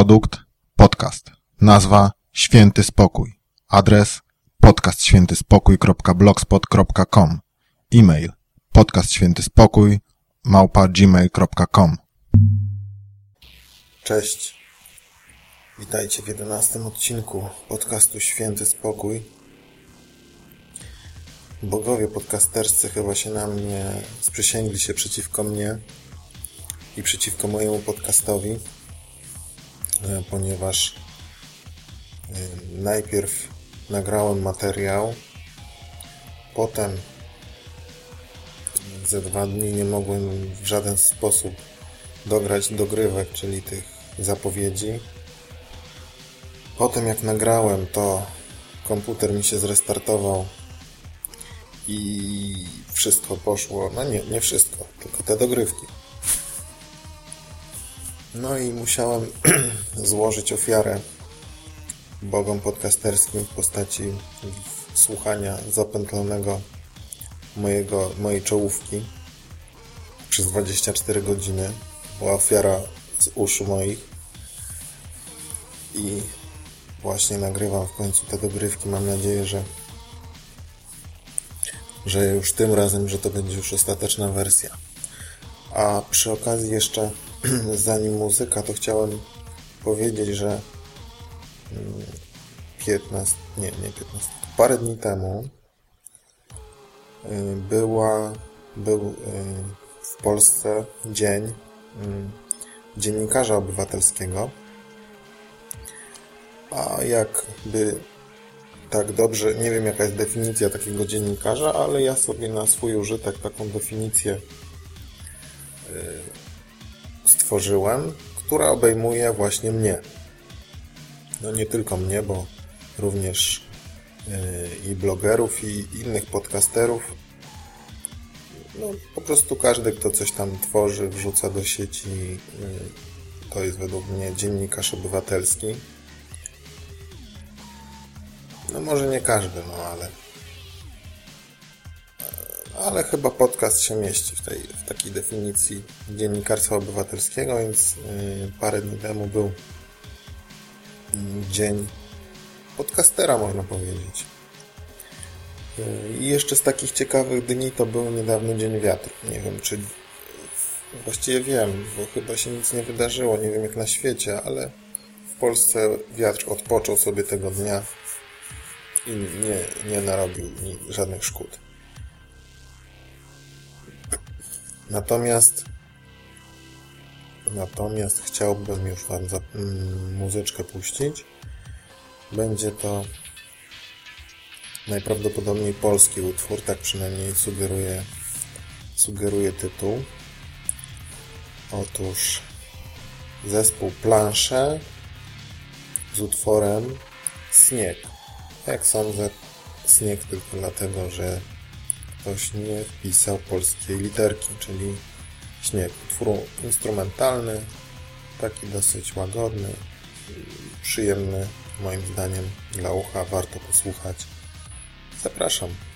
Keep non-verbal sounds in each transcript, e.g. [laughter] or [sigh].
Produkt podcast. Nazwa Święty Spokój. Adres podcastświętyspokój.blogspot.com. E-mail podcastświętyspokój małpa gmail.com. Cześć. Witajcie w jedenastym odcinku podcastu Święty Spokój. Bogowie podcasterscy chyba się na mnie sprzysięgli się przeciwko mnie i przeciwko mojemu podcastowi, ponieważ e, najpierw nagrałem materiał, potem ze dwa dni nie mogłem w żaden sposób dograć dogrywek, czyli tych zapowiedzi. Potem jak nagrałem, to komputer mi się zrestartował i wszystko poszło, no nie, nie wszystko, tylko te dogrywki. No i musiałem [clears throat] złożyć ofiarę bogom podcasterskim w postaci słuchania zapętlonego mojego, mojej czołówki przez 24 godziny. Była ofiara z uszu moich i właśnie nagrywam w końcu te dogrywki. Mam nadzieję, że że już tym razem, że to będzie już ostateczna wersja. A przy okazji jeszcze, [clears throat] zanim muzyka, to chciałem powiedzieć, że 15, nie, nie 15, parę dni temu y, była, był y, w Polsce dzień y, dziennikarza obywatelskiego, a jakby tak dobrze, nie wiem jaka jest definicja takiego dziennikarza, ale ja sobie na swój użytek taką definicję stworzyłem, która obejmuje właśnie mnie. No nie tylko mnie, bo również i blogerów, i innych podcasterów. No, po prostu każdy, kto coś tam tworzy, wrzuca do sieci, to jest według mnie dziennikarz obywatelski. No może nie każdy, no ale ale chyba podcast się mieści w, tej, w takiej definicji dziennikarstwa obywatelskiego, więc parę dni temu był dzień podcastera, można powiedzieć. I jeszcze z takich ciekawych dni to był niedawno Dzień Wiatru. Nie wiem, czy... Właściwie wiem, bo chyba się nic nie wydarzyło, nie wiem jak na świecie, ale w Polsce wiatr odpoczął sobie tego dnia i nie, nie narobił żadnych szkód. Natomiast natomiast chciałbym już Wam za, mm, muzyczkę puścić. Będzie to najprawdopodobniej polski utwór, tak przynajmniej sugeruje, sugeruje tytuł. Otóż zespół Plansze z utworem Śnieg. Jak sądzę, śnieg tylko dlatego, że ktoś nie wpisał polskiej literki, czyli śnieg. Utwór instrumentalny, taki dosyć łagodny, przyjemny moim zdaniem dla ucha, warto posłuchać. Zapraszam.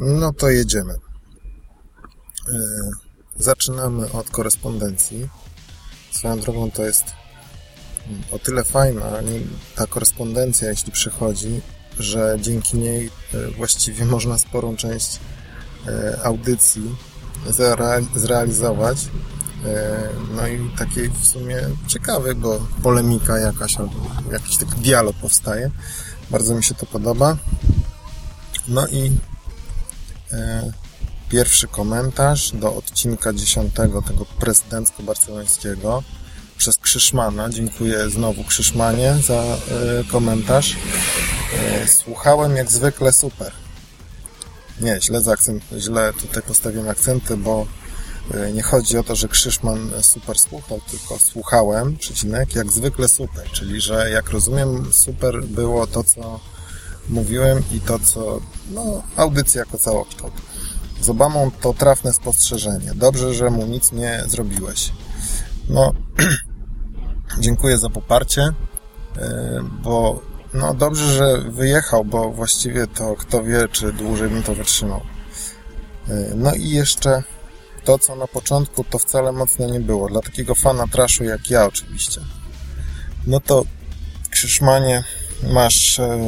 No to jedziemy. Zaczynamy od korespondencji. Swoją drogą to jest o tyle fajna ta korespondencja, jeśli przychodzi, że dzięki niej właściwie [laughs] można sporą część audycji zrealizować. No i taki w sumie ciekawy, bo polemika jakaś albo jakiś taki dialog powstaje. Bardzo mi się to podoba. No i e, pierwszy komentarz do odcinka 10 tego prezydencko-barcelońskiego przez Krzyszmana. Dziękuję znowu Krzyszmanie za e, komentarz. E, słuchałem jak zwykle super. Nie, źle, akcent, źle tutaj postawiłem akcenty, bo e, nie chodzi o to, że Krzyszman super słuchał, tylko słuchałem, przecinek, jak zwykle super, czyli że jak rozumiem super było to, co mówiłem i to, co no, audycja jako całokształt. Z Obamą to trafne spostrzeżenie. Dobrze, że mu nic nie zrobiłeś. No, [clears throat] dziękuję za poparcie, e, bo no dobrze, że wyjechał, bo właściwie to kto wie, czy dłużej bym to wytrzymał. E, no i jeszcze to, co na początku, to wcale mocno nie było. Dla takiego fana traszu jak ja oczywiście. No to Krzyszmanie, masz, e,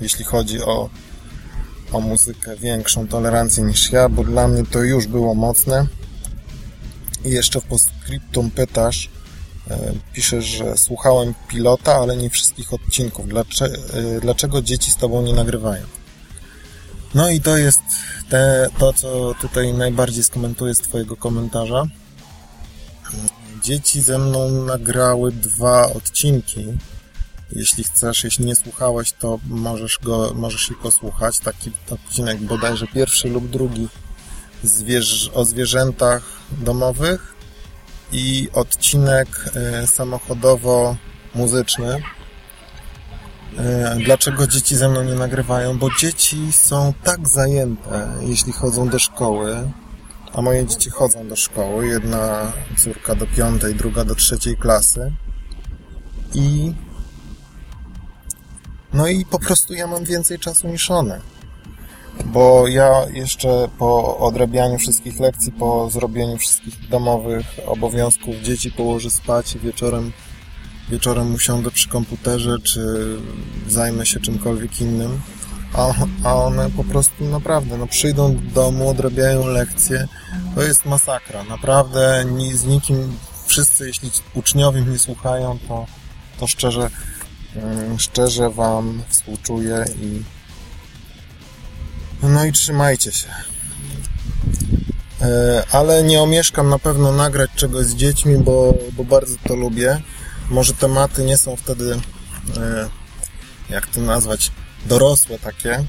jeśli chodzi o, o muzykę, większą tolerancję niż ja, bo dla mnie to już było mocne. I jeszcze w postscriptum pytasz, E, piszesz, że słuchałem pilota, ale nie wszystkich odcinków. Dlaczego, e, dlaczego dzieci z tobą nie nagrywają? No i to jest te, to, co tutaj najbardziej skomentuję z twojego komentarza. Dzieci ze mną nagrały dwa odcinki. Jeśli chcesz, jeśli nie słuchałeś, to możesz go, możesz ich posłuchać. Taki odcinek bodajże pierwszy lub drugi zwierz, o zwierzętach domowych i odcinek e, samochodowo-muzyczny. E, dlaczego dzieci ze mną nie nagrywają? Bo dzieci są tak zajęte, jeśli chodzą do szkoły, a moje dzieci chodzą do szkoły. Jedna córka do piątej, druga do trzeciej klasy. I no i po prostu ja mam więcej czasu niż one bo ja jeszcze po odrabianiu wszystkich lekcji, po zrobieniu wszystkich domowych obowiązków dzieci położę spać i wieczorem, wieczorem usiądę przy komputerze, czy zajmę się czymkolwiek innym, a, a one po prostu naprawdę no, przyjdą do domu, odrabiają lekcje. To jest masakra. Naprawdę ni, z nikim, wszyscy, jeśli uczniowie mnie słuchają, to, to szczerze, szczerze Wam współczuję i no i trzymajcie się. E, ale nie omieszkam na pewno nagrać czegoś z dziećmi, bo, bo bardzo to lubię. Może tematy nie są wtedy, e, jak to nazwać, dorosłe takie.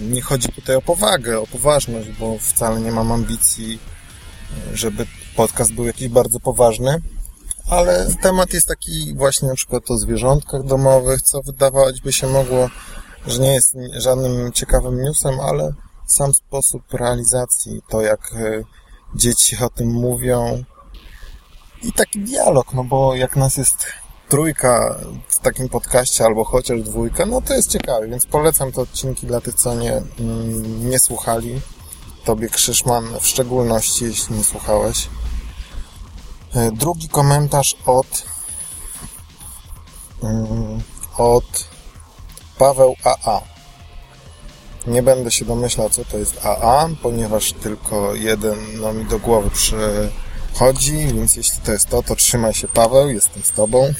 Nie chodzi tutaj o powagę, o poważność, bo wcale nie mam ambicji, e, żeby podcast był jakiś bardzo poważny. Ale temat jest taki właśnie na przykład o zwierzątkach domowych, co wydawać by się mogło że nie jest żadnym ciekawym newsem, ale sam sposób realizacji, to jak e, dzieci o tym mówią i taki dialog, no bo jak nas jest trójka w takim podcaście albo chociaż dwójka, no to jest ciekawe, więc polecam te odcinki dla tych, co nie, mm, nie słuchali. Tobie Krzyszman w szczególności, jeśli nie słuchałeś. E, drugi komentarz od mm, od Paweł AA. Nie będę się domyślał, co to jest AA, ponieważ tylko jeden no, mi do głowy przychodzi, więc jeśli to jest to, to trzymaj się Paweł, jestem z Tobą.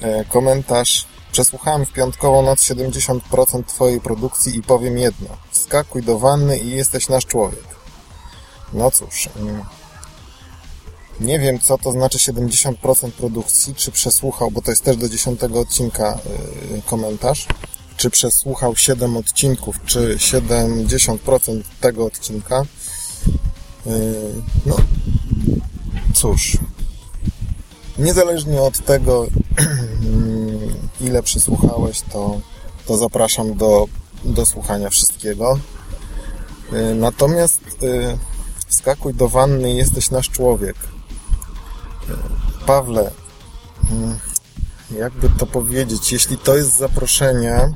E, komentarz. Przesłuchałem w piątkową noc 70% Twojej produkcji i powiem jedno. Skakuj do wanny i jesteś nasz człowiek. No cóż, mm, nie wiem, co to znaczy 70% produkcji, czy przesłuchał, bo to jest też do 10 odcinka yy, komentarz, czy przesłuchał 7 odcinków, czy 70% tego odcinka. Yy, no, cóż, niezależnie od tego, [clears throat] ile przesłuchałeś, to, to zapraszam do, do słuchania wszystkiego. Yy, natomiast wskakuj do wanny jesteś nasz człowiek Pawle, mm, jakby to powiedzieć, jeśli to jest zaproszenie,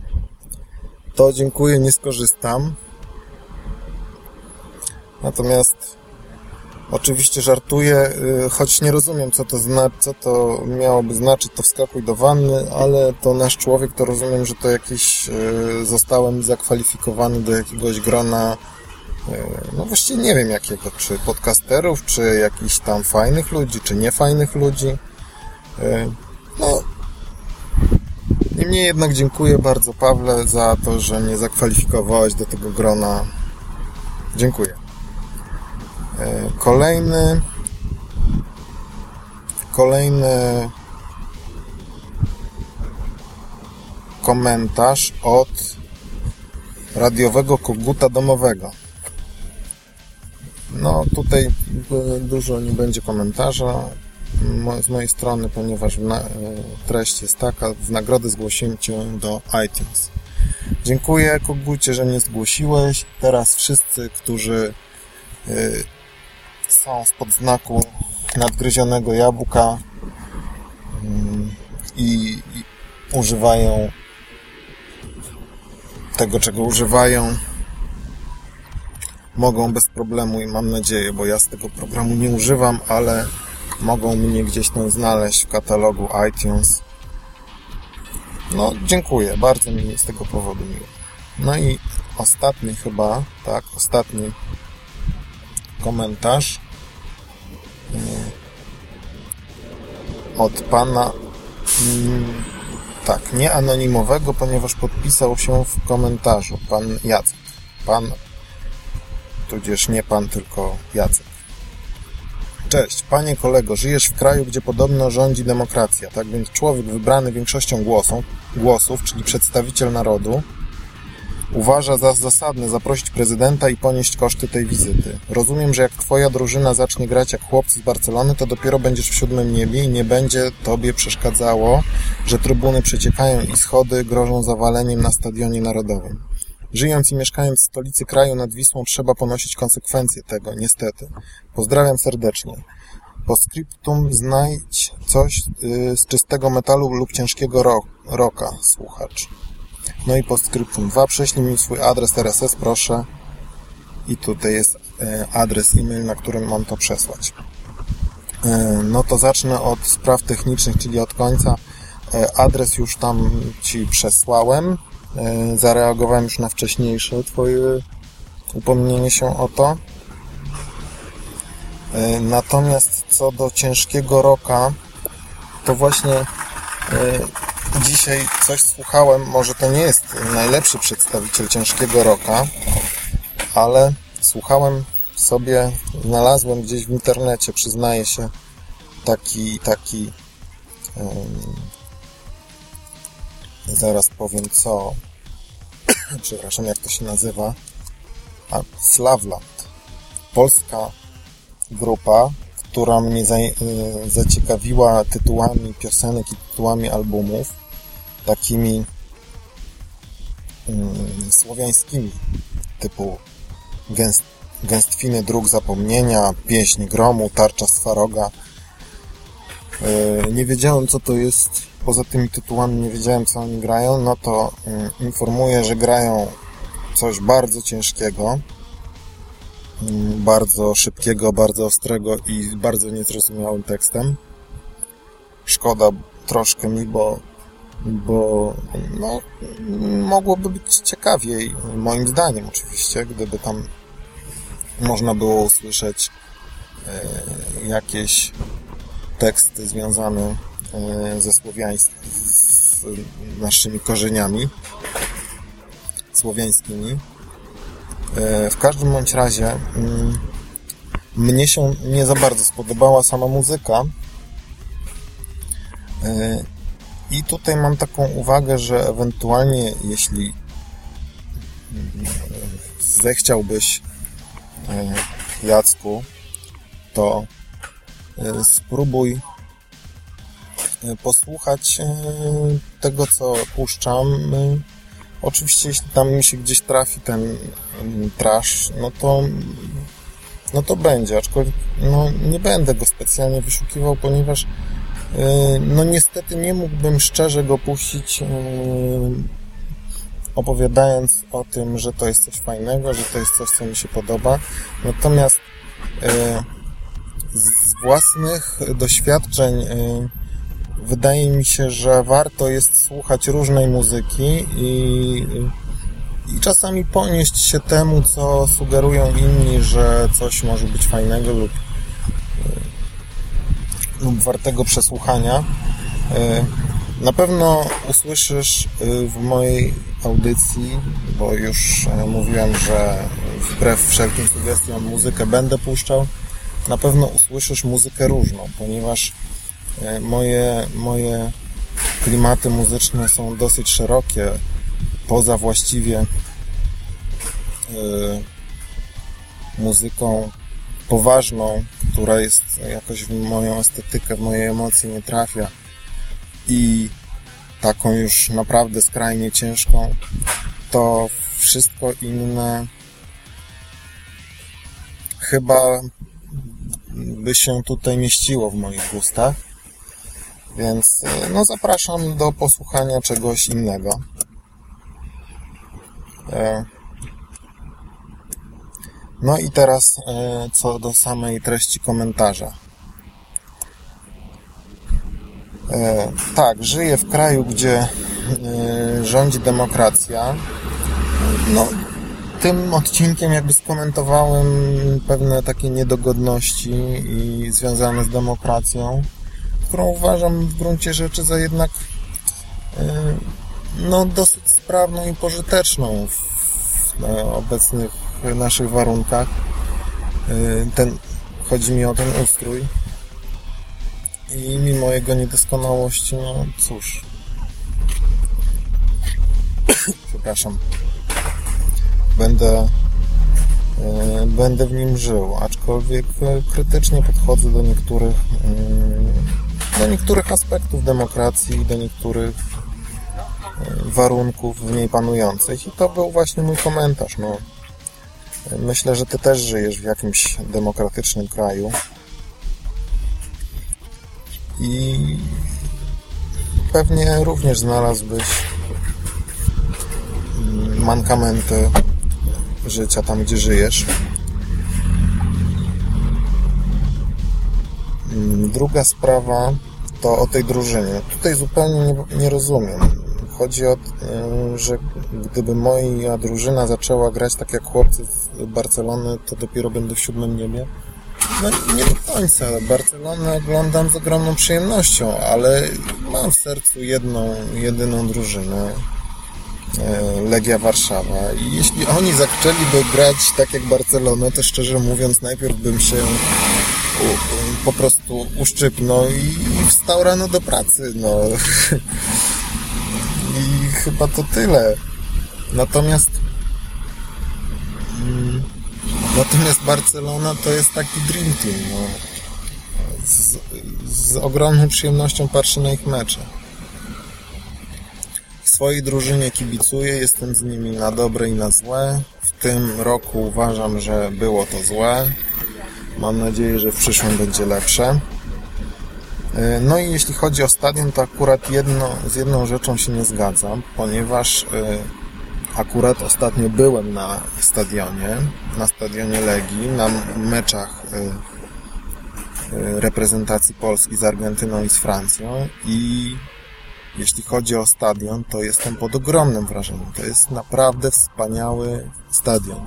to dziękuję, nie skorzystam. Natomiast oczywiście żartuję, y, choć nie rozumiem, co to, zna, co to miałoby znaczyć, to wskakuj do wanny, ale to nasz człowiek, to rozumiem, że to jakiś y, zostałem zakwalifikowany do jakiegoś grona no właściwie nie wiem jakiego, czy podcasterów, czy jakichś tam fajnych ludzi, czy niefajnych ludzi. No, niemniej jednak dziękuję bardzo Pawle za to, że mnie zakwalifikowałeś do tego grona. Dziękuję. E, kolejny kolejny komentarz od radiowego koguta domowego. No tutaj dużo nie będzie komentarza z mojej strony, ponieważ e, treść jest taka, w nagrodę zgłosiłem Cię do iTunes. Dziękuję Kogucie, że mnie zgłosiłeś. Teraz wszyscy, którzy e, są spod znaku nadgryzionego jabłka mm, i używają tego, czego używają, mogą bez problemu i mam nadzieję, bo ja z tego programu nie używam, ale mogą mnie gdzieś tam znaleźć w katalogu iTunes. No, dziękuję, bardzo mi z tego powodu miło. No i ostatni chyba, tak, ostatni komentarz mm, od pana mm, tak, nie anonimowego, ponieważ podpisał się w komentarzu pan Jacek. Pan, tudzież nie pan, tylko Jacek. Cześć, panie kolego, żyjesz w kraju, gdzie podobno rządzi demokracja, tak więc człowiek wybrany większością głosów, głosów czyli przedstawiciel narodu, uważa za zasadne zaprosić prezydenta i ponieść koszty tej wizyty. Rozumiem, że jak twoja drużyna zacznie grać jak chłopcy z Barcelony, to dopiero będziesz w siódmym niebie i nie będzie tobie przeszkadzało, że trybuny przeciekają i schody grożą zawaleniem na stadionie narodowym. Żyjąc i mieszkając w stolicy kraju nad Wisłą trzeba ponosić konsekwencje tego, niestety. Pozdrawiam serdecznie. Po scriptum znajdź coś y, z czystego metalu lub ciężkiego ro roka, słuchacz. No i po scriptum 2 prześlij mi swój adres RSS, proszę. I tutaj jest y, adres e-mail, na którym mam to przesłać. Y, no to zacznę od spraw technicznych, czyli od końca. Adres już tam Ci przesłałem zareagowałem już na wcześniejsze Twoje upomnienie się o to. E, natomiast co do ciężkiego roka, to właśnie e, dzisiaj coś słuchałem, może to nie jest najlepszy przedstawiciel ciężkiego roka, ale słuchałem sobie, znalazłem gdzieś w internecie, przyznaję się, taki, taki zaraz powiem co, [coughs] przepraszam, jak to się nazywa, a Slavland. Polska grupa, która mnie za, y, zaciekawiła tytułami piosenek i tytułami albumów, takimi y, słowiańskimi, typu Gęst, Gęstwiny Dróg Zapomnienia, Pieśń Gromu, Tarcza Swaroga. Y, nie wiedziałem, co to jest poza tymi tytułami nie wiedziałem, co oni grają, no to mm, informuję, że grają coś bardzo ciężkiego, mm, bardzo szybkiego, bardzo ostrego i bardzo niezrozumiałym tekstem. Szkoda troszkę mi, bo, bo no, mogłoby być ciekawiej, moim zdaniem oczywiście, gdyby tam można było usłyszeć e, jakieś teksty związane ze słowiańskimi, z naszymi korzeniami słowiańskimi. E, w każdym bądź razie mm, mnie się nie za bardzo spodobała sama muzyka e, i tutaj mam taką uwagę, że ewentualnie jeśli mm, zechciałbyś Jacku, to spróbuj E, posłuchać e, tego, co puszczam. E, oczywiście, jeśli tam mi się gdzieś trafi ten trash, no to no to będzie, aczkolwiek no, nie będę go specjalnie wyszukiwał, ponieważ no niestety nie mógłbym szczerze go puścić opowiadając o tym, że to jest coś fajnego, że to jest coś, co mi się podoba. Natomiast e, z własnych doświadczeń e, wydaje mi się, że warto jest słuchać różnej muzyki i, i czasami ponieść się temu, co sugerują inni, że coś może być fajnego lub, lub wartego przesłuchania. Na pewno usłyszysz w mojej audycji, bo już mówiłem, że wbrew wszelkim sugestiom muzykę będę puszczał, na pewno usłyszysz muzykę różną, ponieważ E, moje, moje klimaty muzyczne są dosyć szerokie, poza właściwie yy, muzyką poważną, która jest jakoś w moją estetykę, w moje emocje nie trafia i taką już naprawdę skrajnie ciężką, to wszystko inne chyba by się tutaj mieściło w moich gustach. Więc e, no zapraszam do posłuchania czegoś innego. E, no i teraz e, co do samej treści komentarza. Tak, żyję w kraju, gdzie rządzi demokracja. No, tym odcinkiem jakby skomentowałem pewne takie niedogodności i związane z demokracją którą uważam w gruncie rzeczy za jednak e, no, dosyć sprawną i pożyteczną w obecnych naszych warunkach. E, ten, chodzi mi o ten ustrój. I mimo jego niedoskonałości, no cóż. [coughs] Przepraszam. Będę e, będę w nim żył, aczkolwiek krytycznie podchodzę do niektórych do niektórych aspektów demokracji, do niektórych e, warunków w niej panujących. I to był właśnie mój komentarz. No, myślę, że ty też żyjesz w jakimś demokratycznym kraju. I pewnie również znalazłbyś mankamenty życia tam, gdzie żyjesz. Druga sprawa to o tej drużynie. Tutaj zupełnie nie, nie rozumiem. Chodzi o to, że gdyby moja drużyna zaczęła grać tak jak chłopcy z Barcelony, to dopiero będę w siódmym niebie. No nie do końca. Barcelonę oglądam z ogromną przyjemnością, ale mam w sercu jedną, jedyną drużynę. E, Legia Warszawa. I jeśli oni zaczęliby grać tak jak Barcelona, to szczerze mówiąc najpierw bym się po prostu uszczypnął i wstał rano do pracy, no. [laughs] I chyba to tyle. Natomiast mm, natomiast Barcelona to jest taki dream team, no. Z, z ogromną przyjemnością patrzę na ich mecze. W swojej drużynie kibicuję, jestem z nimi na dobre i na złe. W tym roku uważam, że było to złe. Mam nadzieję, że w przyszłym będzie lepsze. E, no i jeśli chodzi o stadion, to akurat jedno, z jedną rzeczą się nie zgadzam, ponieważ e, akurat ostatnio byłem na stadionie, na stadionie Legii, na meczach e, reprezentacji Polski z Argentyną i z Francją i jeśli chodzi o stadion, to jestem pod ogromnym wrażeniem. To jest naprawdę wspaniały stadion.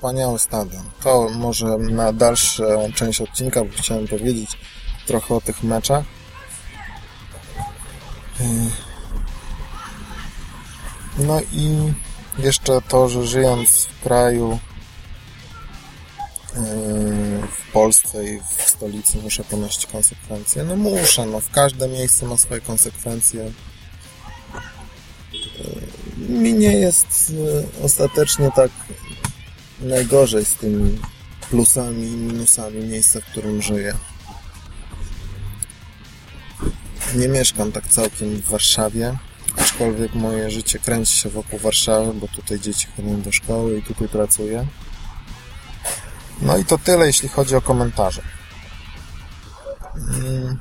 Wspaniały stadion. To może na dalszą część odcinka, bo chciałem powiedzieć trochę o tych meczach. Yy. No i jeszcze to, że żyjąc w kraju yy, w Polsce i w stolicy muszę ponosić konsekwencje. No muszę, no w każde miejsce ma swoje konsekwencje. Yy, mi nie jest ostatecznie tak najgorzej z tymi plusami i minusami miejsca, w którym żyję. Nie mieszkam tak całkiem w Warszawie, aczkolwiek moje życie kręci się wokół Warszawy, bo tutaj dzieci chodzą do szkoły i tutaj pracuję. No i to tyle, jeśli chodzi o komentarze. Mm.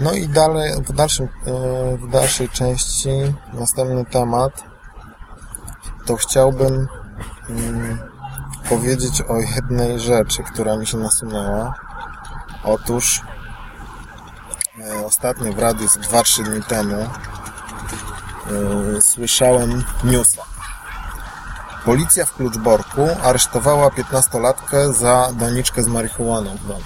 No i dalej, w, dalszym, e, w dalszej części, następny temat, to chciałbym mm, powiedzieć o jednej rzeczy, która mi się nasunęła. Otóż e, ostatnio w radiu 2-3 dni temu e, słyszałem newsa. Policja w Kluczborku aresztowała 15-latkę za doniczkę z marihuaną w domu.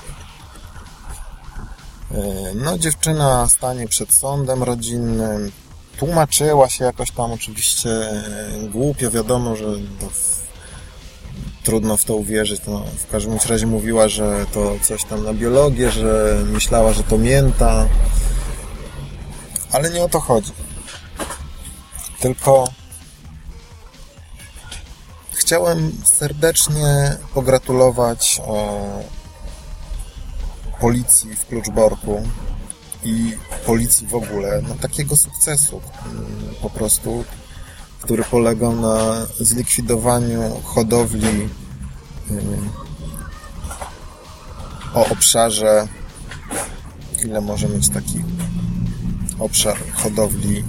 E, no, dziewczyna stanie przed sądem rodzinnym, tłumaczyła się jakoś tam oczywiście głupio, wiadomo, że trudno w to uwierzyć. No, w każdym razie mówiła, że to coś tam na biologię, że myślała, że to mięta. Ale nie o to chodzi. Tylko chciałem serdecznie pogratulować policji w Kluczborku i policji w ogóle no, takiego sukcesu mm, po prostu, który polegał na zlikwidowaniu hodowli o obszarze ile może mieć taki obszar hodowli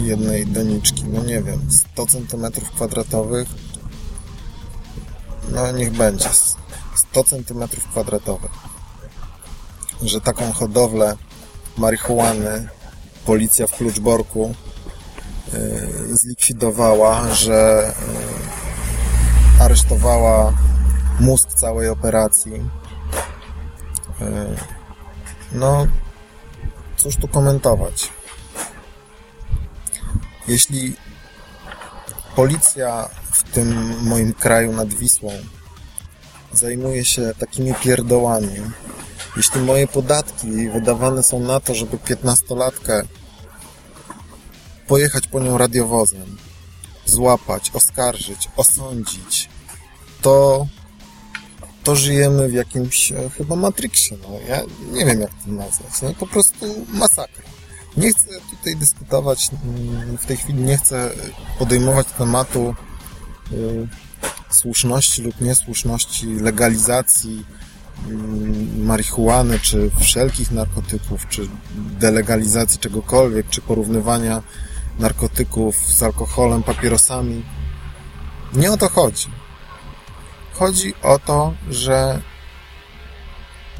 jednej doniczki, no nie wiem 100 cm kwadratowych? No niech będzie 100 cm kwadratowych. Że taką hodowlę marihuany policja w Kluczborku zlikwidowała, że y, aresztowała mózg całej operacji. Y, no, cóż tu komentować. Jeśli policja w tym moim kraju nad Wisłą zajmuje się takimi pierdołami, jeśli moje podatki wydawane są na to, żeby piętnastolatkę pojechać po nią radiowozem, złapać, oskarżyć, osądzić, to to żyjemy w jakimś e, chyba Matrixie, no. Ja nie wiem, jak to nazwać. No po prostu masakra. Nie chcę tutaj dyskutować, mm, w tej chwili nie chcę podejmować tematu y, słuszności lub niesłuszności legalizacji Mm, marihuany, czy wszelkich narkotyków, czy delegalizacji czegokolwiek, czy porównywania narkotyków z alkoholem, papierosami. Nie o to chodzi. Chodzi o to, że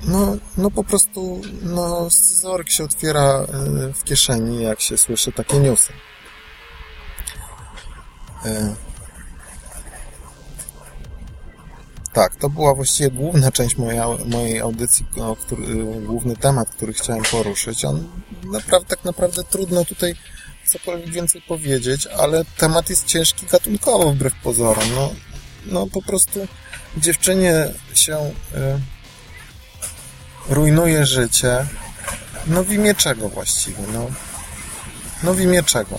no, no po prostu no, scyzoryk się otwiera e, w kieszeni, jak się słyszy takie newsy. E, Tak, to była właściwie główna część moja, mojej audycji, który, główny temat, który chciałem poruszyć. On naprawdę, tak naprawdę trudno tutaj cokolwiek więcej powiedzieć, ale temat jest ciężki gatunkowo wbrew pozorom. No, no po prostu dziewczynie się y, rujnuje życie. No w imię czego właściwie? No, no w imię czego?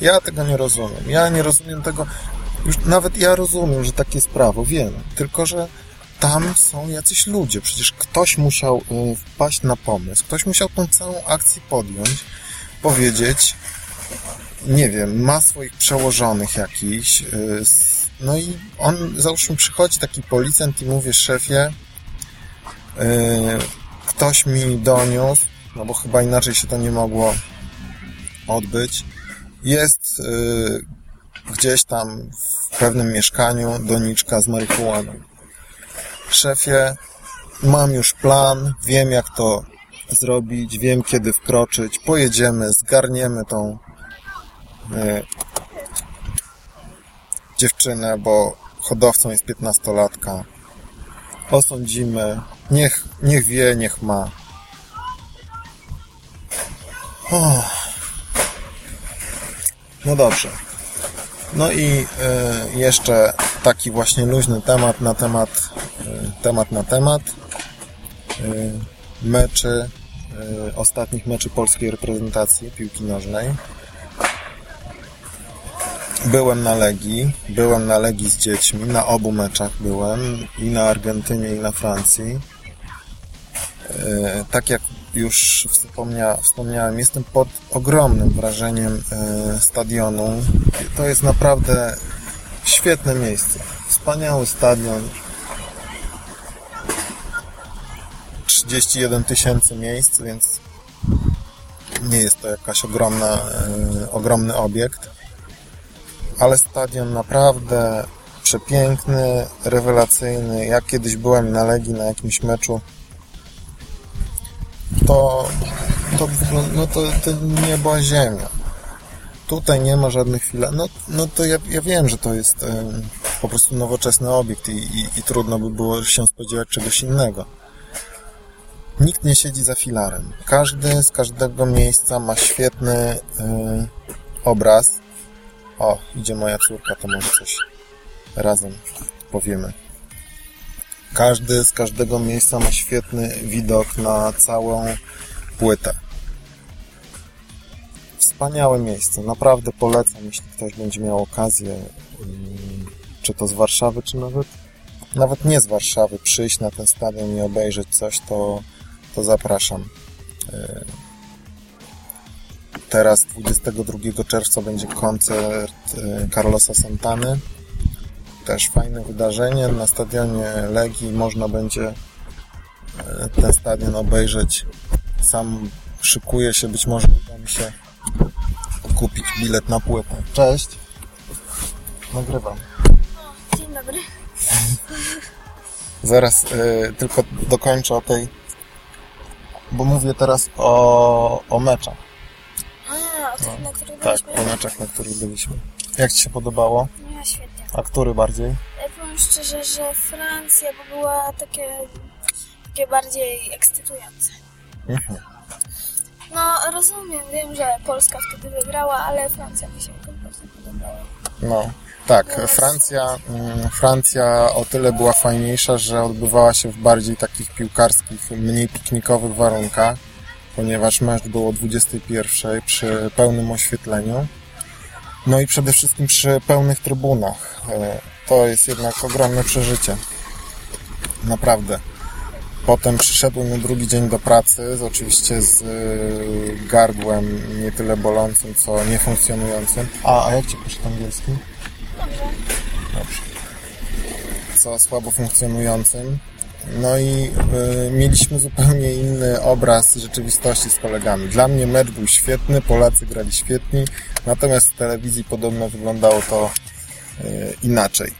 Ja tego nie rozumiem. Ja nie rozumiem tego. Już nawet ja rozumiem, że takie jest prawo, wiem. Tylko, że tam są jacyś ludzie. Przecież ktoś musiał y, wpaść na pomysł, ktoś musiał tą całą akcję podjąć, powiedzieć, nie wiem, ma swoich przełożonych jakiś, y, no i on, załóżmy, przychodzi taki policjant i mówi, szefie, y, ktoś mi doniósł, no bo chyba inaczej się to nie mogło odbyć, jest gdzieś tam w pewnym mieszkaniu doniczka z marihuaną. Szefie, mam już plan, wiem jak to zrobić, wiem kiedy wkroczyć, pojedziemy, zgarniemy tą y, dziewczynę, bo hodowcą jest piętnastolatka. Osądzimy, niech, niech wie, niech ma. Oh. No dobrze. No i e, jeszcze taki właśnie luźny temat na temat e, temat na temat e, meczy ostatnich meczy polskiej reprezentacji piłki nożnej. Byłem na Legii, byłem na Legii z dziećmi, na obu meczach byłem, i na Argentynie, i na Francji. Tak jak już wspomnia, wspomniałem, jestem pod ogromnym wrażeniem e, stadionu. To jest naprawdę świetne miejsce. Wspaniały stadion. 31 tysięcy miejsc, więc nie jest to jakaś ogromna, e, ogromny obiekt. Ale stadion naprawdę przepiękny, rewelacyjny. Jak kiedyś byłem na Legii na jakimś meczu, to, to, no to, to niebo ziemia. Tutaj nie ma żadnych chwil. No, no to ja, ja wiem, że to jest y, po prostu nowoczesny obiekt i, i, i trudno by było się spodziewać czegoś innego. Nikt nie siedzi za filarem. Każdy z każdego miejsca ma świetny y, obraz. O, idzie moja córka, to może coś razem powiemy. Każdy z każdego miejsca ma świetny widok na całą płytę. Wspaniałe miejsce, naprawdę polecam, jeśli ktoś będzie miał okazję, czy to z Warszawy, czy nawet, nawet nie z Warszawy, przyjść na ten stadion i obejrzeć coś, to, to zapraszam. Teraz 22 czerwca będzie koncert Carlosa Santany też fajne wydarzenie. Na stadionie Legii można będzie e, ten stadion obejrzeć. Sam szykuję się, być może uda mi się kupić bilet na płytę. Cześć. Nagrywam. Dzień dobry. Zaraz y, tylko dokończę o tej, bo mówię teraz o, o meczach. A, o tych, na których Tak, byliśmy? o meczach, na których byliśmy. Jak Ci się podobało? No, świetnie. A który bardziej? Ja powiem szczerze, że Francja bo była takie, takie bardziej ekscytujące. Mhm. No, rozumiem, wiem, że Polska wtedy wygrała, ale Francja mi się bardzo podobała. No, tak. Francja, mm, Francja o tyle była fajniejsza, że odbywała się w bardziej takich piłkarskich, mniej piknikowych warunkach, ponieważ mecz był o 21 przy pełnym oświetleniu. No i przede wszystkim przy pełnych trybunach. E, To jest jednak ogromne przeżycie. Naprawdę. Potem przyszedłem na drugi dzień do pracy, z, oczywiście z y, gardłem nie tyle bolącym, co niefunkcjonującym. A, a jak Ci poszedł angielski? Co słabo funkcjonującym. No i y, mieliśmy zupełnie inny obraz rzeczywistości z kolegami. Dla mnie mecz był świetny, Polacy grali świetni, natomiast w telewizji podobno wyglądało to y, inaczej.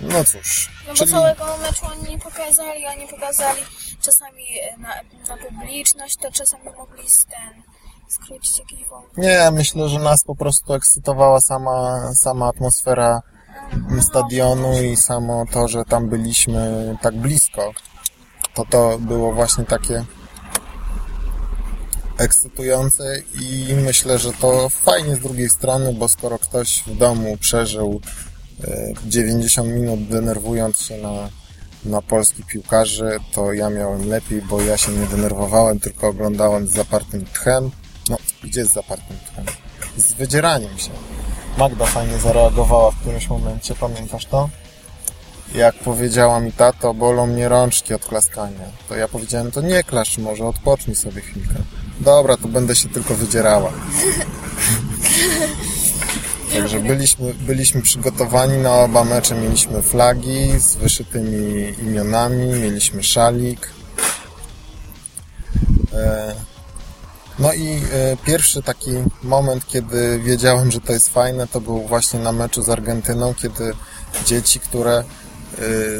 No cóż. No bo czyli- całego meczu oni nie pokazali, oni pokazali czasami na, na publiczność, to czasami mogli z ten skrócić jakiś wątek. Nie, myślę, że nas po prostu ekscytowała sama, sama atmosfera stadionu i samo to, że tam byliśmy tak blisko. To to było właśnie takie ekscytujące i myślę, że to fajnie z drugiej strony, bo skoro ktoś w domu przeżył e, 90 minut denerwując się na, na polskich piłkarzy, to ja miałem lepiej, bo ja się nie denerwowałem, tylko oglądałem z zapartym tchem. No, gdzie z zapartym tchem? Z wydzieraniem się. Magda fajnie zareagowała w którymś momencie, pamiętasz to? Jak powiedziała mi tato, bolą mnie rączki od klaskania. To ja powiedziałem, to nie klaszcz, może odpocznij sobie chwilkę. Dobra, to będę się tylko wydzierała. [laughs] Także byliśmy, byliśmy przygotowani na oba mecze. Mieliśmy flagi z wyszytymi imionami, mieliśmy szalik. E, No i e, pierwszy taki moment, kiedy wiedziałem, że to jest fajne, to był właśnie na meczu z Argentyną, kiedy dzieci, które e,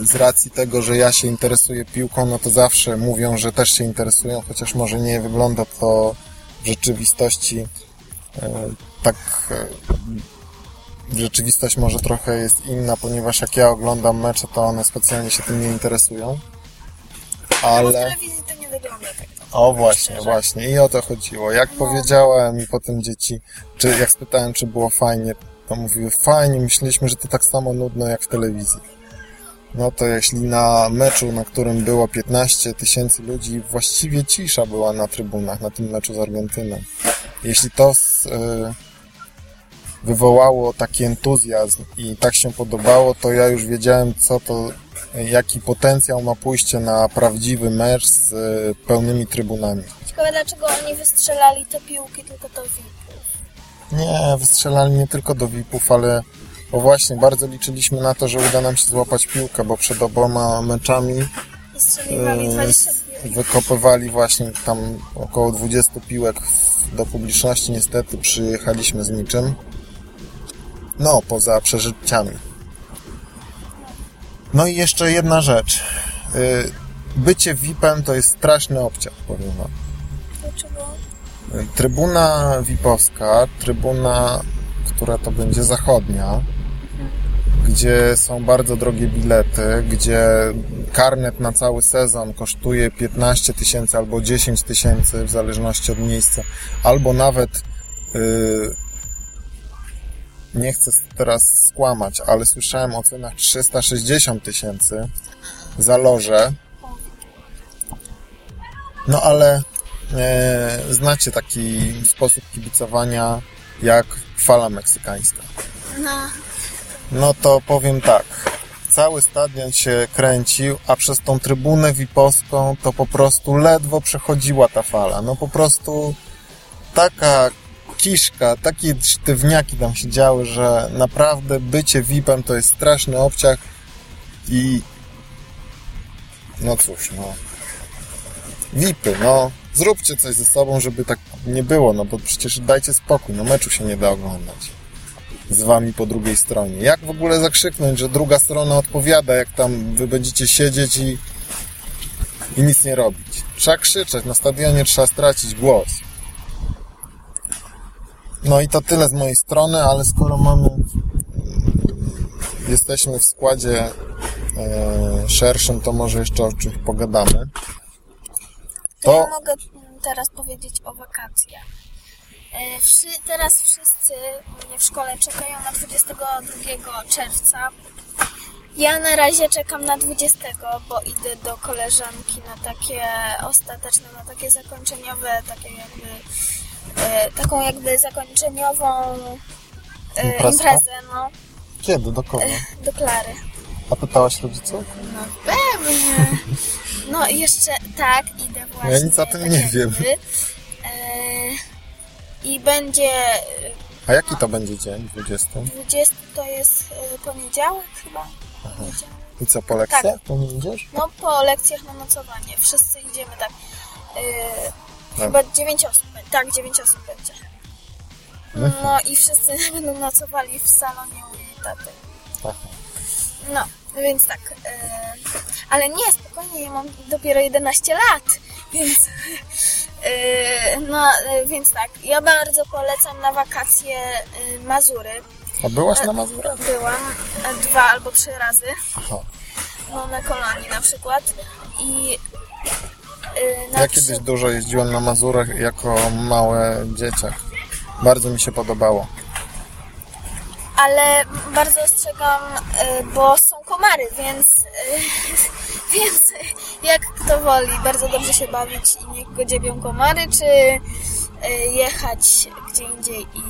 z racji tego, że ja się interesuję piłką, no to zawsze mówią, że też się interesują, chociaż może nie wygląda to w rzeczywistości e, tak e, rzeczywistość może trochę jest inna, ponieważ jak ja oglądam mecze, to one specjalnie się tym nie interesują. No w Ale... telewizji to nie wygląda tak. O właśnie, właśnie. I o to chodziło. Jak powiedziałem i potem dzieci, czy jak spytałem, czy było fajnie, to mówiły fajnie, myśleliśmy, że to tak samo nudno jak w telewizji. No to jeśli na meczu, na którym było 15 tysięcy ludzi, właściwie cisza była na trybunach, na tym meczu z Argentyną. Jeśli to z, y, wywołało taki entuzjazm i tak się podobało, to ja już wiedziałem, co to, jaki potencjał ma pójście na prawdziwy mecz z y, pełnymi trybunami. Ciekawe dlaczego oni wystrzelali te piłki tylko do VIP. Nie, wystrzelali nie tylko do VIP-ów, ale bo właśnie bardzo liczyliśmy na to, że uda nam się złapać piłkę, bo przed oboma meczami 22 wykopywali właśnie tam około 20 piłek do publiczności. Niestety przyjechaliśmy z niczym. No, poza przeżyciami. No i jeszcze jedna rzecz. Y, Bycie VIP-em to jest straszny obciach, powiem wam. Dlaczego? Y, Trybuna VIP-owska, trybuna, która to będzie zachodnia, gdzie są bardzo drogie bilety, gdzie karnet na cały sezon kosztuje 15 tysięcy albo 10 tysięcy, w zależności od miejsca, albo nawet yy, nie chcę teraz skłamać, ale słyszałem o cenach 360 tysięcy za loże. No ale e, znacie taki sposób kibicowania jak fala meksykańska. No, No to powiem tak. Cały stadion się kręcił, a przez tą trybunę VIP-owską to po prostu ledwo przechodziła ta fala. No po prostu taka kiszka, takie sztywniaki tam się działy, że naprawdę bycie VIP-em to jest straszny obciach i no cóż, no VIPy, no zróbcie coś ze sobą, żeby tak nie było, no bo przecież dajcie spokój, no meczu się nie da oglądać z wami po drugiej stronie. Jak w ogóle zakrzyknąć, że druga strona odpowiada, jak tam wy będziecie siedzieć i, i nic nie robić? Trzeba krzyczeć, na stadionie trzeba stracić głos. No i to tyle z mojej strony, ale skoro mamy jesteśmy w składzie e, szerszym, to może jeszcze o czymś pogadamy. to, To- ja mogę teraz powiedzieć o wakacjach. E, Wszy, teraz wszyscy mnie w szkole czekają na 22 czerwca. Ja na razie czekam na 20, bo idę do koleżanki na takie ostateczne, na takie zakończeniowe, takie jakby, taką jakby zakończeniową e, imprezę, no, Kiedy? Do kogo? [laughs] do Klary. A pytałaś rodziców? No pewnie. No jeszcze tak, idę właśnie. Ja nic o tym nie wiem. E, I będzie A jaki to będzie dzień? 20? 20 to jest e, poniedziałek chyba. Poniedziałek. I co, po lekcjach? Tak. No po lekcjach na nocowanie. Wszyscy idziemy tak. E, No. Chyba 9 osób. będzie. Tak, 9 osób będzie. No i wszyscy [laughs] będą nocowali w salonie u taty. No, więc tak. E, ale nie, spokojnie, ja mam dopiero 11 lat, [laughs] więc. E, no, e, więc tak. Ja bardzo polecam na wakacje e, Mazury. A byłaś na Mazurach? Byłam dwa albo trzy razy. Aha. No, na kolonii na przykład. I. na Ja kiedyś dużo jeździłem na Mazurach jako małe dzieciak. Bardzo mi się podobało. ale bardzo ostrzegam, y, bo są komary, więc, y, [laughs] więc jak kto woli bardzo dobrze się bawić i niech go dziebią komary, czy y, jechać gdzie indziej i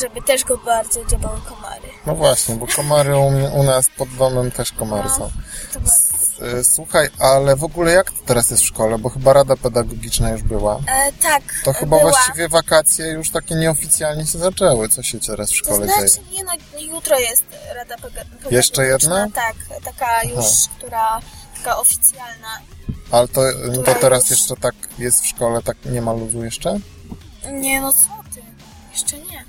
żeby też go bardzo dziebały komary. No właśnie, bo komary u, mnie, u nas pod domem też komary są. To. E, Słuchaj, ale w ogóle jak to teraz jest w szkole? Bo chyba Rada Pedagogiczna już była. E, tak, To chyba była. właściwie wakacje już takie nieoficjalnie się zaczęły. Co się teraz w To szkole znaczy, dzieje? nie no, jutro jest Rada Pedagogiczna. Jeszcze jedna? Tak, taka już, która, taka oficjalna. Ale to, to teraz już- jeszcze tak jest w szkole, tak nie ma luzu jeszcze? Nie no, co ty? Jeszcze nie.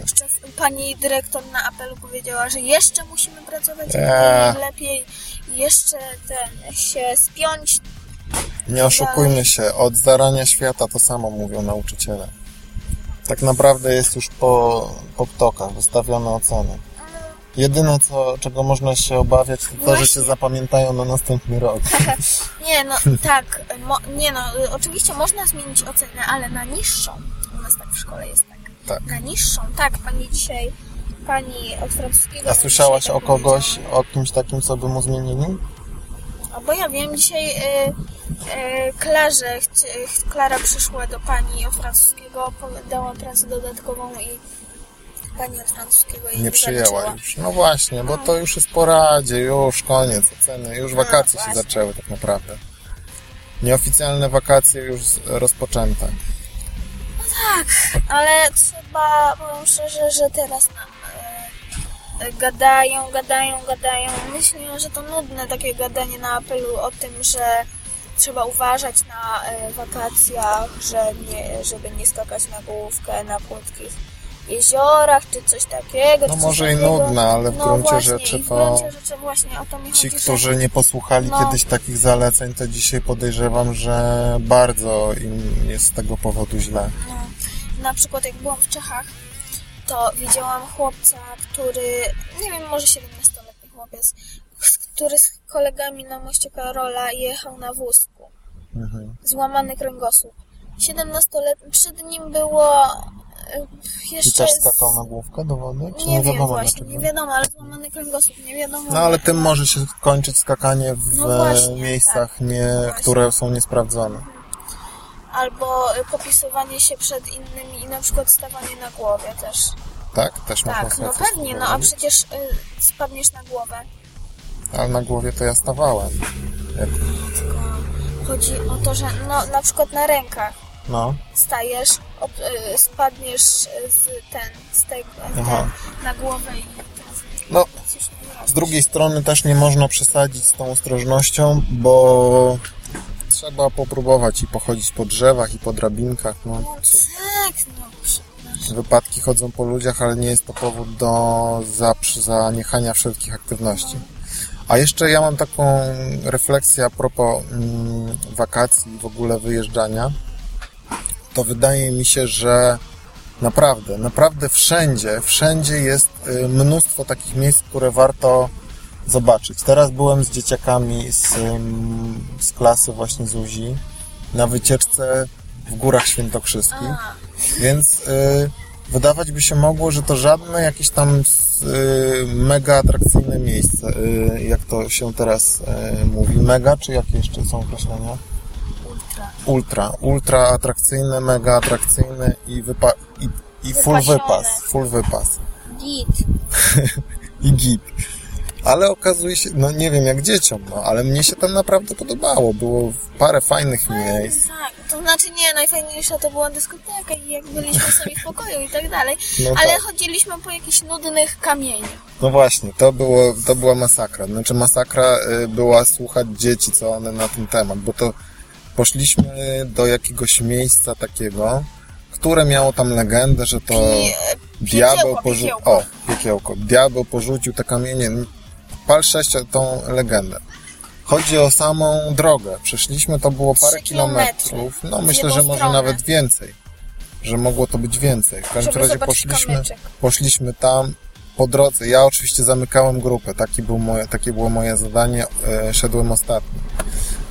Jeszcze pani dyrektor na apelu powiedziała, że jeszcze musimy pracować Eee. lepiej, jeszcze ten, się spiąć. Nie oszukujmy się, od zarania świata to samo mówią nauczyciele. Tak naprawdę jest już po, po ptokach wystawione oceny. Jedyne, co, czego można się obawiać, to to, że Właśnie. się zapamiętają na następny rok. [laughs] Nie no, tak, mo, nie no, y, oczywiście można zmienić ocenę, ale na niższą. U nas tak w szkole jest tak. Tak. Na niższą, tak, pani dzisiaj, pani od francuskiego. A słyszałaś dzisiaj o tak kogoś, o kimś takim, co by mu zmienili? A bo ja wiem, dzisiaj y, y, Klarze, y, Klara przyszła do pani od francuskiego, dała pracę dodatkową i pani od francuskiego jej Nie przyjęła już. No właśnie, bo to już jest po radzie, już koniec oceny, już wakacje się No zaczęły tak naprawdę. Nieoficjalne wakacje już z- rozpoczęte. Ale trzeba, powiem szczerze, że teraz nam e, gadają, gadają, gadają. Myślę, że to nudne takie gadanie na apelu o tym, że trzeba uważać na e, wakacjach, że nie, żeby nie skakać na główkę na płytkich jeziorach, czy coś takiego. No czy może coś i takiego. nudne, ale w no gruncie właśnie, rzeczy i w to gruncie rzeczy właśnie o to mi ci, chodzi, którzy nie posłuchali No. kiedyś takich zaleceń, to dzisiaj podejrzewam, że bardzo im jest z tego powodu źle. że, no, na przykład jak byłam w Czechach, to widziałam chłopca, który, nie wiem, może 17-letni chłopiec, który z kolegami na moście Karola jechał na wózku. Mhm. Złamany kręgosłup. 17-letni, przed nim było e, jeszcze... też z- skakał na główkę do wody? Czy Nie, nie, wiem wiadomo właśnie, dlaczego? nie wiadomo, ale złamany kręgosłup, nie wiadomo. No ale tym może się kończyć skakanie w No właśnie, miejscach, tak. nie, No które są niesprawdzone. Albo popisowanie się przed innymi i na przykład stawanie na głowie też. Tak? Też można Tak, no sobie coś pewnie, no a przecież y, spadniesz na głowę. Ale na głowie to ja stawałem. Jak, Tylko chodzi o to, że no na przykład na rękach no, stajesz, ob, y, spadniesz z ten, z tego, Aha. ten, na głowę i no Z drugiej strony też nie można przesadzić z tą ostrożnością, bo trzeba popróbować i pochodzić po drzewach i po drabinkach. No, No tak, no przepraszam. wypadki chodzą po ludziach, ale nie jest to powód do zaniechania wszelkich aktywności. A jeszcze ja mam taką refleksję a propos mm, wakacji i w ogóle wyjeżdżania. To wydaje mi się, że naprawdę, naprawdę wszędzie, wszędzie jest y, mnóstwo takich miejsc, które warto zobaczyć. Teraz byłem z dzieciakami z, z klasy właśnie z UZI na wycieczce w Górach Świętokrzyskich. Więc y, wydawać by się mogło, że to żadne jakieś tam y, mega atrakcyjne miejsce, y, jak to się teraz y, mówi. Mega, czy jakie jeszcze są określenia? ultra. Ultra. Ultra atrakcyjne, mega atrakcyjne i, wypa- i, i full Wypasione. wypas. Full wypas. Git. [laughs] I git. Ale okazuje się, no nie wiem jak dzieciom, no, ale mnie się tam naprawdę podobało. Było parę fajnych miejsc. Tak, to znaczy nie, najfajniejsza to była dyskoteka i jak byliśmy sami w pokoju i tak dalej, [laughs] No ale tak. chodziliśmy po jakichś nudnych kamieniach. No właśnie, to, było, to była masakra. Znaczy masakra y, była słuchać dzieci, co one na ten temat, bo to poszliśmy do jakiegoś miejsca takiego, które miało tam legendę, że to Pi- diabeł porzucił... O, piekiełko. Diabeł porzucił te kamienie. Pal sześć tą legendę. Chodzi o samą drogę. Przeszliśmy, to było parę kilometrów. No myślę, że może stronę. nawet więcej. Że mogło to być więcej. W każdym Żeby razie poszliśmy, kamyczek. poszliśmy tam po drodze. Ja oczywiście zamykałem grupę. Taki był moje, takie było moje zadanie. E, szedłem ostatni.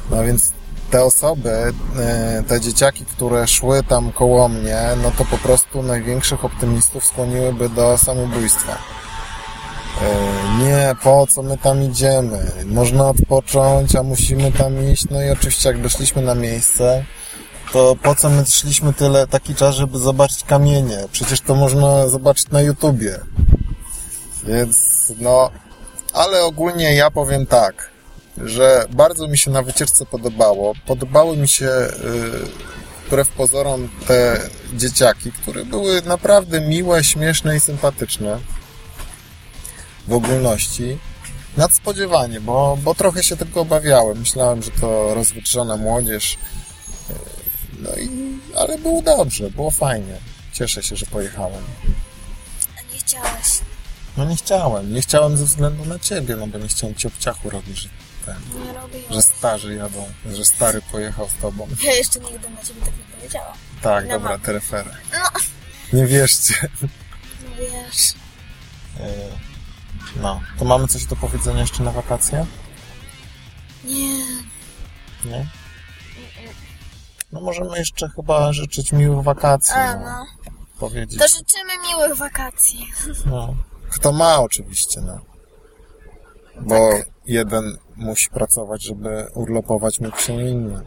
No więc te osoby, e, te dzieciaki, które szły tam koło mnie, no to po prostu największych optymistów skłoniłyby do samobójstwa. E, Nie, po co my tam idziemy? Można odpocząć, a musimy tam iść. No i oczywiście jak doszliśmy na miejsce, to po co my szliśmy tyle, taki czas, żeby zobaczyć kamienie? Przecież to można zobaczyć na YouTubie. Więc no, ale ogólnie ja powiem tak, że bardzo mi się na wycieczce podobało. Podobały mi się yy, wbrew pozorom te dzieciaki, które były naprawdę miłe, śmieszne i sympatyczne w ogólności. Nadspodziewanie, bo, bo trochę się tego obawiałem. Myślałem, że to rozwydrzona młodzież. Yy, No i, ale było dobrze, było fajnie. Cieszę się, że pojechałem. A nie chciałeś. No nie chciałem, nie chciałem ze względu na ciebie, no bo nie chciałem ci obciachu robić, że, ten, robię. że starzy jadą, że stary pojechał z tobą. [laughs] Ja jeszcze nigdy na ciebie tak nie powiedziałam. Tak, No dobra, mam. tereferę. No, Nie wierzcie. no wiesz. Yy, No, to mamy coś do powiedzenia jeszcze na wakacje? Nie. Nie? No możemy jeszcze chyba życzyć miłych wakacji. A, no. no. Powiedzieć. To życzymy miłych wakacji. No. Kto ma oczywiście, no. Bo jeden musi pracować, żeby urlopować mógł się inny.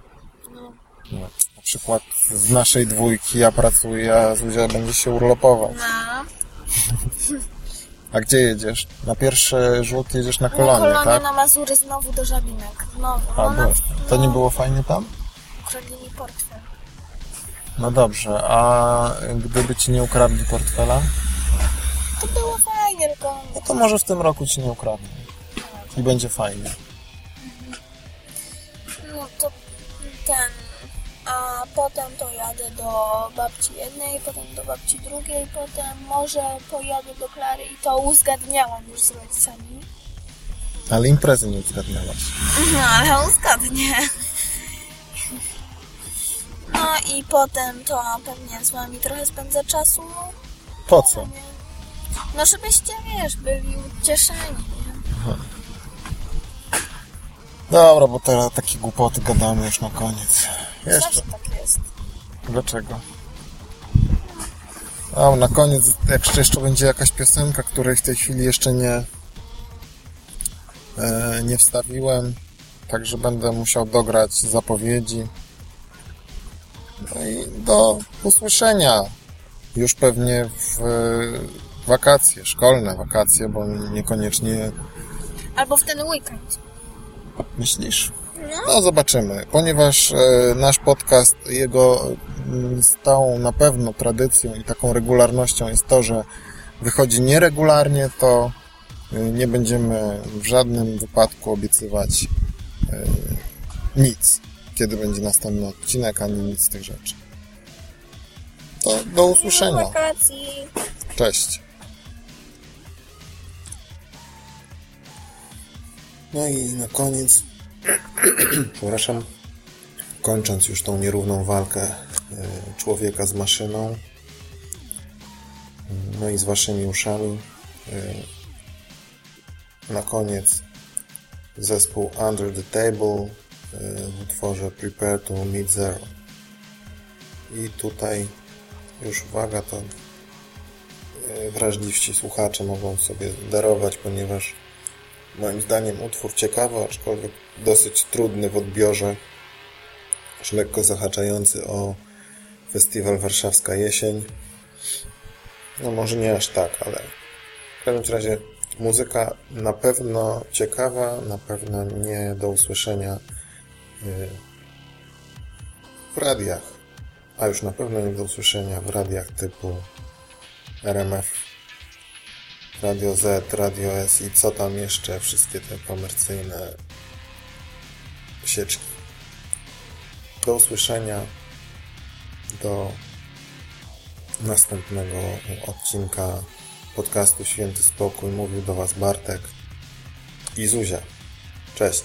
No. No, na przykład z naszej dwójki ja pracuję, a Zuzia będzie się urlopować. No. [laughs] A gdzie jedziesz? Na pierwszy rzut jedziesz na Na kolonie, kolonie tak? na Mazury znowu do Żabinek. Znowu. A, No, na. To nie no, było fajnie tam? Ukradli mi portfel. No dobrze, a gdyby ci nie ukradli portfela? To było fajnie, tylko... No to może w tym roku ci nie ukradną. I będzie fajnie. No to ten, a potem to jadę do babci jednej, potem do babci drugiej, potem może pojadę do Klary i to uzgadniałam już z rodzicami. Ale imprezy nie zgadnęłaś. No, ale uzgadnię. No i potem to pewnie z wami trochę spędzę czasu. Po co? No żebyście, wiesz, byli ucieszeni. nie? Dobra, bo teraz takie głupoty gadamy już na koniec. Jeszcze. Zawsze tak jest. Dlaczego? A na koniec, jak jeszcze będzie jakaś piosenka, której w tej chwili jeszcze nie e, nie wstawiłem, także będę musiał dograć zapowiedzi. No i do usłyszenia już pewnie w wakacje, szkolne wakacje, bo niekoniecznie Albo w ten weekend. Myślisz? No, zobaczymy. Ponieważ e, nasz podcast, jego mm, stałą na pewno tradycją i taką regularnością jest to, że wychodzi nieregularnie, to e, nie będziemy w żadnym wypadku obiecywać e, nic, kiedy będzie następny odcinek, ani nic z tych rzeczy. To do usłyszenia. Wakacji. Cześć. No i na koniec, przepraszam, kończąc już tą nierówną walkę e, człowieka z maszyną, no i z waszymi uszami, e, na koniec zespół Under the Table e, w utworze Prepare to Meet Zero. I tutaj już uwaga, to wrażliwsi słuchacze mogą sobie darować, ponieważ moim zdaniem utwór ciekawy, aczkolwiek dosyć trudny w odbiorze, aż lekko zahaczający o festiwal Warszawska Jesień. No może nie aż tak, ale w każdym razie muzyka na pewno ciekawa, na pewno nie do usłyszenia y, w radiach, a już na pewno nie do usłyszenia w radiach typu RMF, Radio Z, Radio S i co tam jeszcze, wszystkie te komercyjne sieczki. Do usłyszenia, do następnego odcinka podcastu Święty Spokój. Mówił do Was Bartek i Zuzia. Cześć.